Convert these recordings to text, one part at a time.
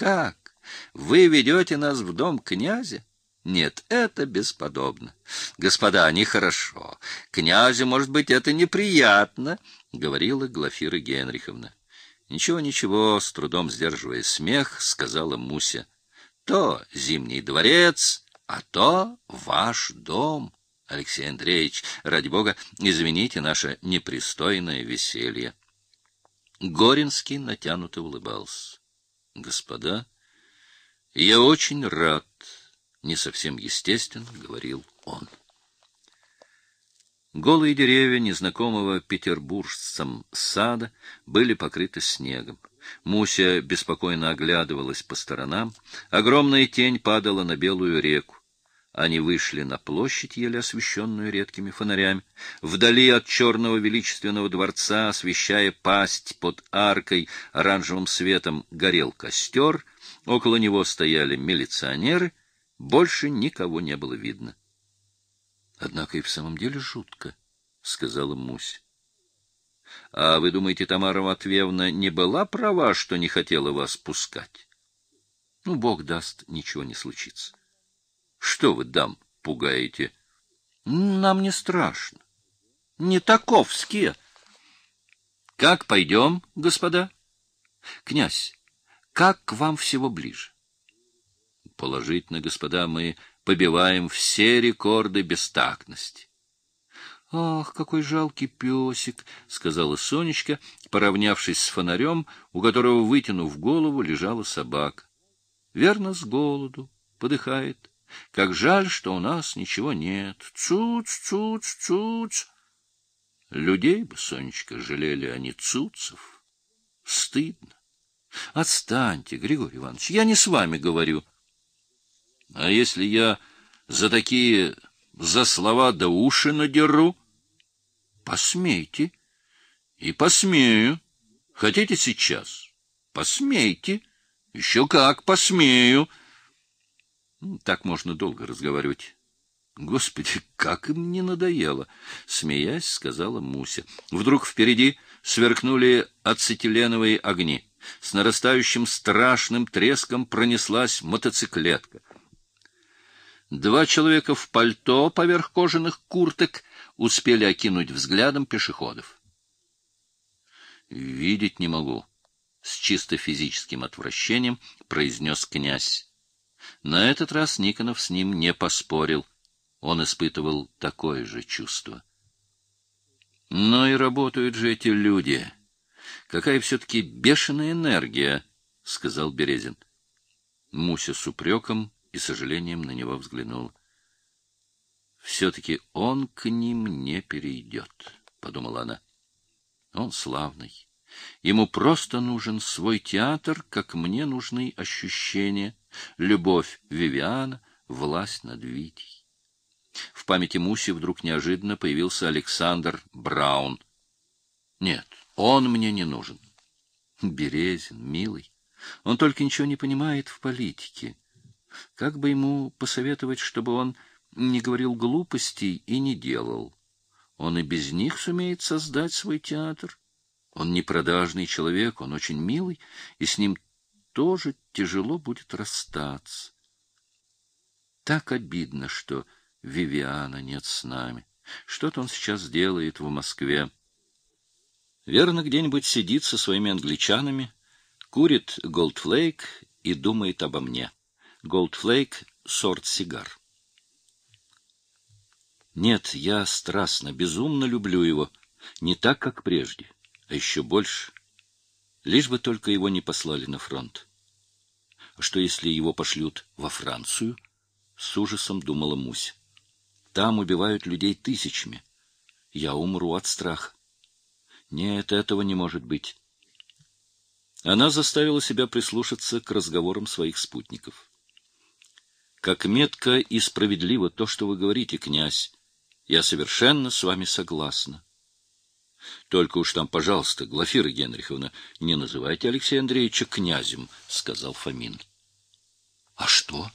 Как? Вы ведете нас в дом князя? Нет, это бесподобно. Господа, нехорошо. Князю, может быть, это неприятно, — говорила Глафира Генриховна. Ничего, ничего, с трудом сдерживая смех, сказала Муся. То Зимний дворец, а то ваш дом. Алексей Андреевич, ради бога, извините наше непристойное веселье. Горинский натянуто улыбался. Господа, я очень рад, не совсем естественно, говорил он. Голые деревья незнакомого петербуржцам сада были покрыты снегом. Муся беспокойно оглядывалась по сторонам. Огромная тень падала на белую реку. Они вышли на площадь, еле освещенную редкими фонарями. Вдали от черного величественного дворца, освещая пасть под аркой оранжевым светом, горел костер. Около него стояли милиционеры. Больше никого не было видно. — Однако и в самом деле жутко, — сказала Мусь. — А вы думаете, Тамара Матвеевна не была права, что не хотела вас пускать? — Ну, Бог даст, ничего не случится. Что вы, дам, пугаете? Нам не страшно. Не таковские. Как пойдем, господа? Князь, как к вам всего ближе? Положительно, господа, мы побиваем все рекорды бестактности. — Ах, какой жалкий песик! — сказала Сонечка, поравнявшись с фонарем, у которого, вытянув голову, лежала собака. — Верно, с голоду, подыхает. Как жаль, что у нас ничего нет. Цуц, цуц, цуц. Людей бы, Сонечка, жалели, а не цуцев. Стыдно. Отстаньте, Григорий Иванович, я не с вами говорю. А если я за такие, за слова да уши надеру? Посмейте. И посмею. Хотите сейчас? Посмейте. Еще как посмею. Так можно долго разговаривать. Господи, как им не надоело! Смеясь, сказала Муся. Вдруг впереди сверкнули ацетиленовые огни. С нарастающим страшным треском пронеслась мотоциклетка. Два человека в пальто поверх кожаных курток успели окинуть взглядом пешеходов. «Видеть не могу», — с чисто физическим отвращением произнес князь. На этот раз Никонов с ним не поспорил. Он испытывал такое же чувство. Но и работают же эти люди. Какая все-таки бешеная энергия, — сказал Березин. Муся с упреком и сожалением на него взглянул. Все-таки он к ним не перейдет, — подумала она. Он славный. Ему просто нужен свой театр, как мне нужны ощущения, любовь Вивиана, власть над Витей. В памяти Муси вдруг неожиданно появился Александр Браун. Нет, он мне не нужен. Березин, милый, он только ничего не понимает в политике. Как бы ему посоветовать, чтобы он не говорил глупостей и не делал? Он и без них сумеет создать свой театр. Он не продажный человек, он очень милый, и с ним тоже тяжело будет расстаться. Так обидно, что Вивиана нет с нами. Что-то он сейчас делает в Москве. Верно, где-нибудь сидит со своими англичанами, курит голдфлейк и думает обо мне. Голдфлейк — сорт сигар. Нет, я страстно, безумно люблю его, не так, как прежде а еще больше. Лишь бы только его не послали на фронт. А что, если его пошлют во Францию? С ужасом думала Мусь. Там убивают людей тысячами. Я умру от страха. Нет, этого не может быть. Она заставила себя прислушаться к разговорам своих спутников. Как метко и справедливо то, что вы говорите, князь. Я совершенно с вами согласна. Только уж там, пожалуйста, Глафира Генриховна, не называйте Алексея Андреевича князем, — сказал Фомин. — А что?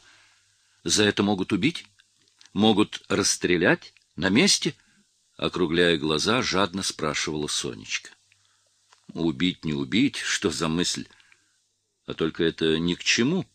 За это могут убить? Могут расстрелять? На месте? Округляя глаза, жадно спрашивала Сонечка. Убить не убить, что за мысль? А только это ни к чему,